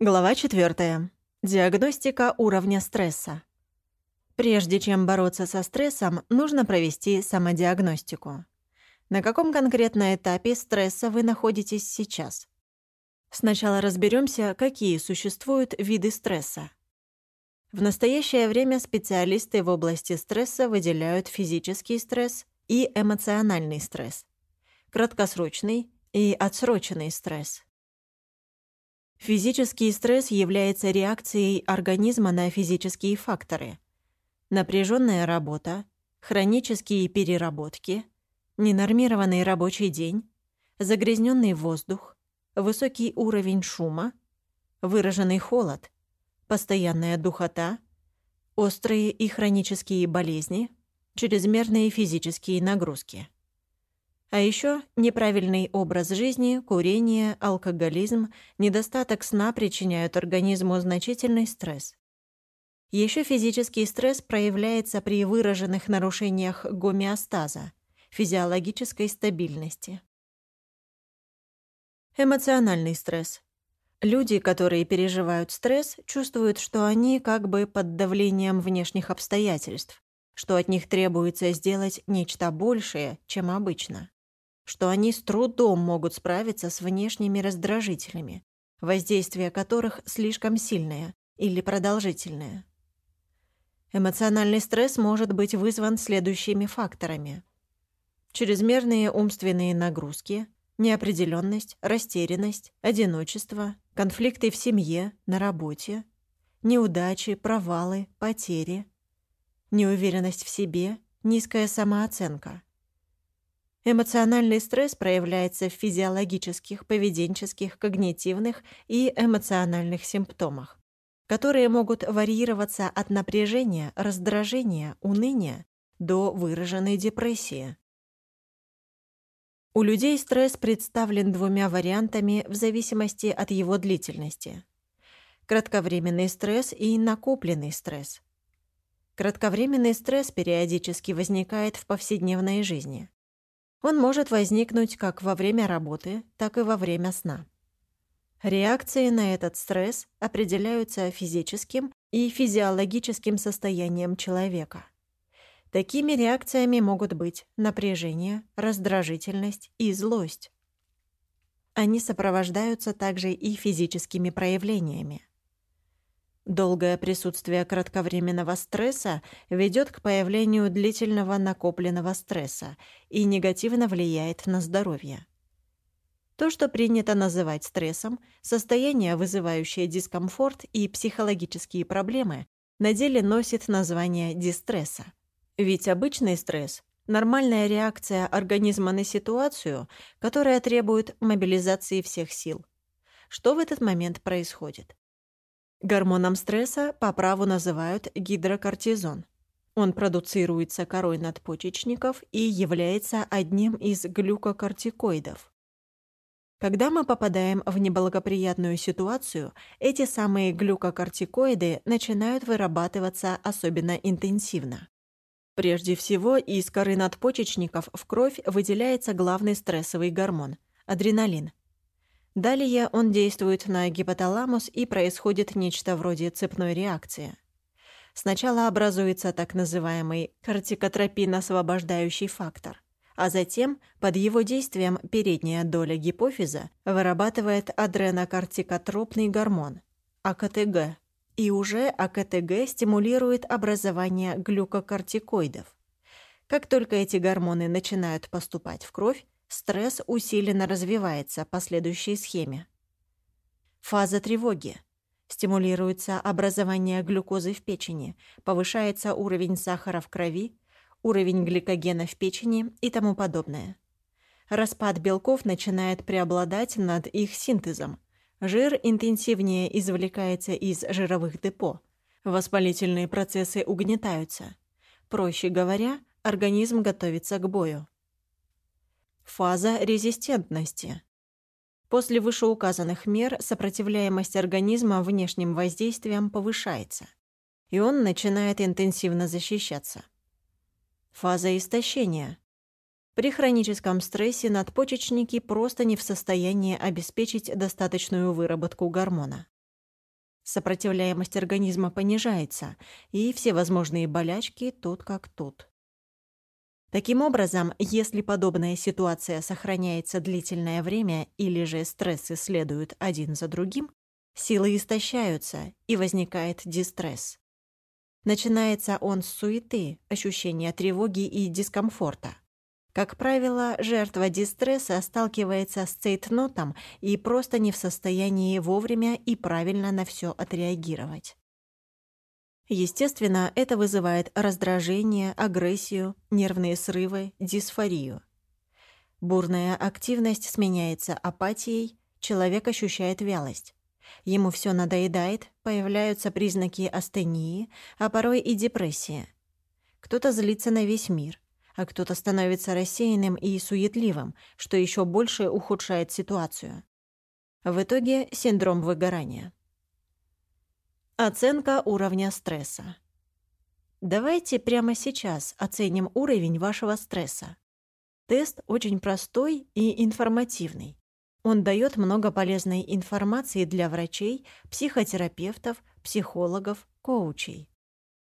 Глава 4. Диагностика уровня стресса. Прежде чем бороться со стрессом, нужно провести самодиагностику. На каком конкретно этапе стресса вы находитесь сейчас? Сначала разберемся, какие существуют виды стресса. В настоящее время специалисты в области стресса выделяют физический стресс и эмоциональный стресс, краткосрочный и отсроченный стресс – Физический стресс является реакцией организма на физические факторы. Напряженная работа, хронические переработки, ненормированный рабочий день, загрязненный воздух, высокий уровень шума, выраженный холод, постоянная духота, острые и хронические болезни, чрезмерные физические нагрузки. А еще неправильный образ жизни, курение, алкоголизм, недостаток сна причиняют организму значительный стресс. Еще физический стресс проявляется при выраженных нарушениях гомеостаза, физиологической стабильности. Эмоциональный стресс. Люди, которые переживают стресс, чувствуют, что они как бы под давлением внешних обстоятельств, что от них требуется сделать нечто большее, чем обычно что они с трудом могут справиться с внешними раздражителями, воздействие которых слишком сильное или продолжительное. Эмоциональный стресс может быть вызван следующими факторами. Чрезмерные умственные нагрузки, неопределенность, растерянность, одиночество, конфликты в семье, на работе, неудачи, провалы, потери, неуверенность в себе, низкая самооценка – Эмоциональный стресс проявляется в физиологических, поведенческих, когнитивных и эмоциональных симптомах, которые могут варьироваться от напряжения, раздражения, уныния до выраженной депрессии. У людей стресс представлен двумя вариантами в зависимости от его длительности. Кратковременный стресс и накопленный стресс. Кратковременный стресс периодически возникает в повседневной жизни. Он может возникнуть как во время работы, так и во время сна. Реакции на этот стресс определяются физическим и физиологическим состоянием человека. Такими реакциями могут быть напряжение, раздражительность и злость. Они сопровождаются также и физическими проявлениями. Долгое присутствие кратковременного стресса ведет к появлению длительного накопленного стресса и негативно влияет на здоровье. То, что принято называть стрессом, состояние, вызывающее дискомфорт и психологические проблемы, на деле носит название дистресса. Ведь обычный стресс – нормальная реакция организма на ситуацию, которая требует мобилизации всех сил. Что в этот момент происходит? Гормоном стресса по праву называют гидрокортизон. Он продуцируется корой надпочечников и является одним из глюкокортикоидов. Когда мы попадаем в неблагоприятную ситуацию, эти самые глюкокортикоиды начинают вырабатываться особенно интенсивно. Прежде всего, из коры надпочечников в кровь выделяется главный стрессовый гормон – адреналин. Далее он действует на гипоталамус и происходит нечто вроде цепной реакции. Сначала образуется так называемый кортикотропин-освобождающий фактор, а затем под его действием передняя доля гипофиза вырабатывает адренокортикотропный гормон – АКТГ, и уже АКТГ стимулирует образование глюкокортикоидов. Как только эти гормоны начинают поступать в кровь, стресс усиленно развивается по следующей схеме. Фаза тревоги. Стимулируется образование глюкозы в печени, повышается уровень сахара в крови, уровень гликогена в печени и тому подобное. Распад белков начинает преобладать над их синтезом. Жир интенсивнее извлекается из жировых депо. Воспалительные процессы угнетаются. Проще говоря, организм готовится к бою. Фаза резистентности. После вышеуказанных мер сопротивляемость организма внешним воздействиям повышается, и он начинает интенсивно защищаться. Фаза истощения. При хроническом стрессе надпочечники просто не в состоянии обеспечить достаточную выработку гормона. Сопротивляемость организма понижается, и все возможные болячки тут как тут. Таким образом, если подобная ситуация сохраняется длительное время или же стрессы следуют один за другим, силы истощаются и возникает дистресс. Начинается он с суеты, ощущения тревоги и дискомфорта. Как правило, жертва дистресса сталкивается с цейтнотом и просто не в состоянии вовремя и правильно на все отреагировать. Естественно, это вызывает раздражение, агрессию, нервные срывы, дисфорию. Бурная активность сменяется апатией, человек ощущает вялость. Ему все надоедает, появляются признаки астении, а порой и депрессии. Кто-то злится на весь мир, а кто-то становится рассеянным и суетливым, что еще больше ухудшает ситуацию. В итоге синдром выгорания. Оценка уровня стресса. Давайте прямо сейчас оценим уровень вашего стресса. Тест очень простой и информативный. Он дает много полезной информации для врачей, психотерапевтов, психологов, коучей.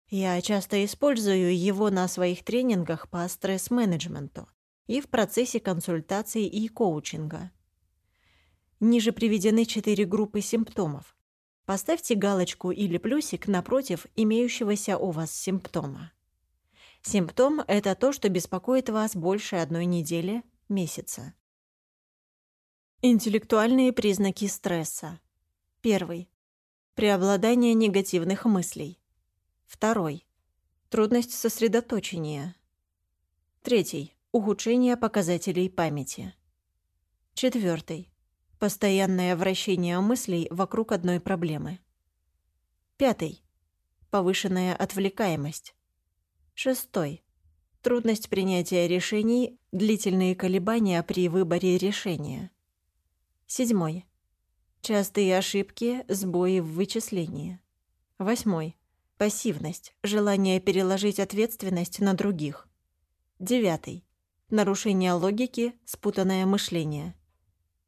Я часто использую его на своих тренингах по стресс-менеджменту и в процессе консультаций и коучинга. Ниже приведены четыре группы симптомов. Поставьте галочку или плюсик напротив имеющегося у вас симптома. Симптом – это то, что беспокоит вас больше одной недели, месяца. Интеллектуальные признаки стресса. Первый. Преобладание негативных мыслей. Второй. Трудность сосредоточения. Третий. Ухудшение показателей памяти. Четвертый. Постоянное вращение мыслей вокруг одной проблемы. Пятый. Повышенная отвлекаемость. Шестой. Трудность принятия решений, длительные колебания при выборе решения. Седьмой. Частые ошибки, сбои в вычислении. Восьмой. Пассивность, желание переложить ответственность на других. Девятый. Нарушение логики, спутанное мышление.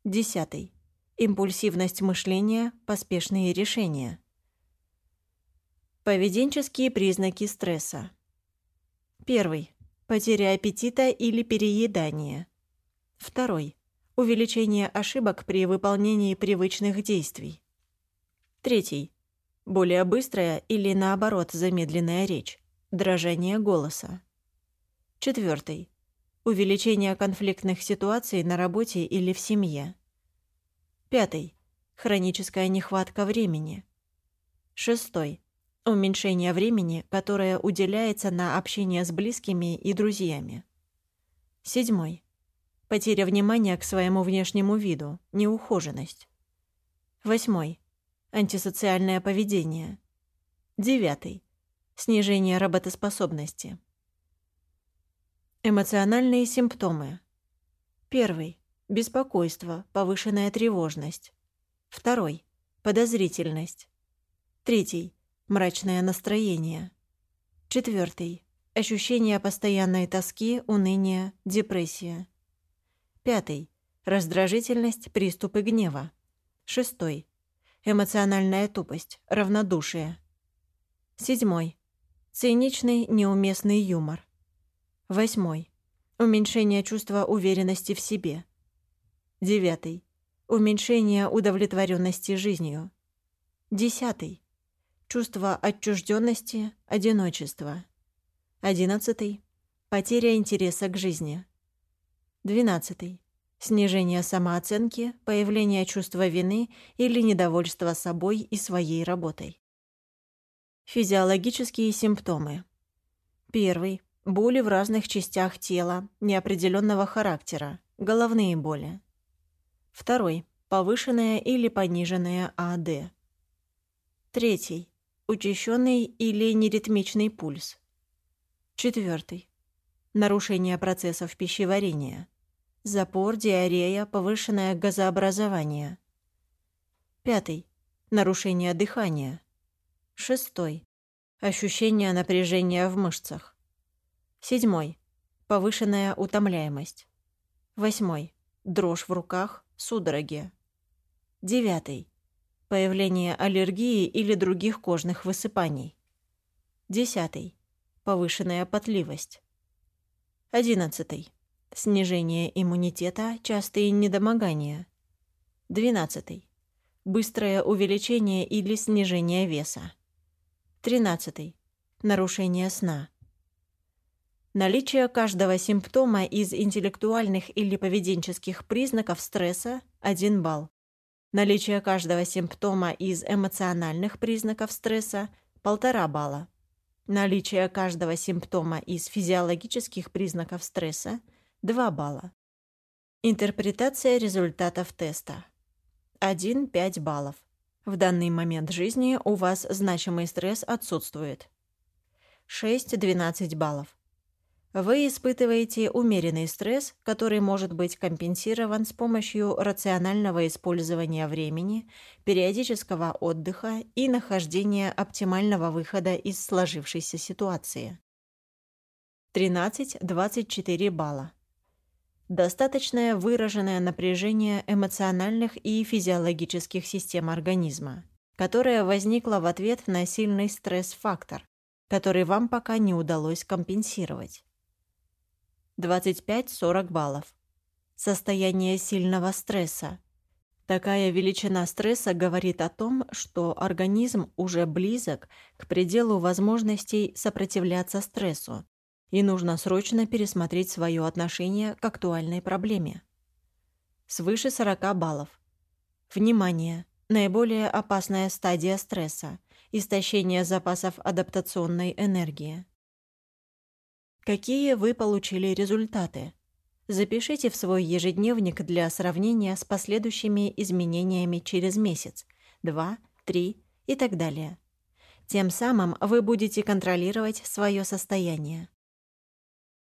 Десятый. Импульсивность мышления, поспешные решения. Поведенческие признаки стресса. Первый. Потеря аппетита или переедание. Второй увеличение ошибок при выполнении привычных действий. Третий. Более быстрая или, наоборот, замедленная речь. Дрожание голоса. Четвертый. Увеличение конфликтных ситуаций на работе или в семье. Пятый. Хроническая нехватка времени. Шестой. Уменьшение времени, которое уделяется на общение с близкими и друзьями. Седьмой. Потеря внимания к своему внешнему виду, неухоженность. Восьмой. Антисоциальное поведение. Девятый. Снижение работоспособности. Эмоциональные симптомы. Первый. Беспокойство, повышенная тревожность. Второй. Подозрительность. Третий. Мрачное настроение. Четвертый. Ощущение постоянной тоски, уныния, депрессия. Пятый. Раздражительность, приступы гнева. Шестой. Эмоциональная тупость, равнодушие. Седьмой. Циничный, неуместный юмор. Восьмой. Уменьшение чувства уверенности в себе. Девятый. Уменьшение удовлетворенности жизнью. Десятый. Чувство отчужденности, одиночества. Одиннадцатый. Потеря интереса к жизни. 12. Снижение самооценки, появление чувства вины или недовольства собой и своей работой. Физиологические симптомы. Первый. Боли в разных частях тела, неопределенного характера, головные боли. Второй. Повышенное или пониженное АД. Третий. Учащенный или неритмичный пульс. Четвертый нарушение процессов пищеварения, запор, диарея, повышенное газообразование. Пятый. Нарушение дыхания. Шестой. Ощущение напряжения в мышцах. Седьмой. Повышенная утомляемость. Восьмой. Дрожь в руках, судороги. Девятый. Появление аллергии или других кожных высыпаний. Десятый. Повышенная потливость. Одиннадцатый. Снижение иммунитета, частые недомогания. Двенадцатый. Быстрое увеличение или снижение веса. Тринадцатый. Нарушение сна. Наличие каждого симптома из интеллектуальных или поведенческих признаков стресса – 1 балл. Наличие каждого симптома из эмоциональных признаков стресса – 1,5 балла. Наличие каждого симптома из физиологических признаков стресса – 2 балла. Интерпретация результатов теста. 1-5 баллов. В данный момент жизни у вас значимый стресс отсутствует. 6-12 баллов. Вы испытываете умеренный стресс, который может быть компенсирован с помощью рационального использования времени, периодического отдыха и нахождения оптимального выхода из сложившейся ситуации. 13-24 балла. Достаточное выраженное напряжение эмоциональных и физиологических систем организма, которое возникло в ответ на сильный стресс-фактор, который вам пока не удалось компенсировать. 25-40 баллов. Состояние сильного стресса. Такая величина стресса говорит о том, что организм уже близок к пределу возможностей сопротивляться стрессу, и нужно срочно пересмотреть свое отношение к актуальной проблеме. Свыше 40 баллов. Внимание! Наиболее опасная стадия стресса – истощение запасов адаптационной энергии. Какие вы получили результаты? Запишите в свой ежедневник для сравнения с последующими изменениями через месяц, два, три и так далее. Тем самым вы будете контролировать свое состояние.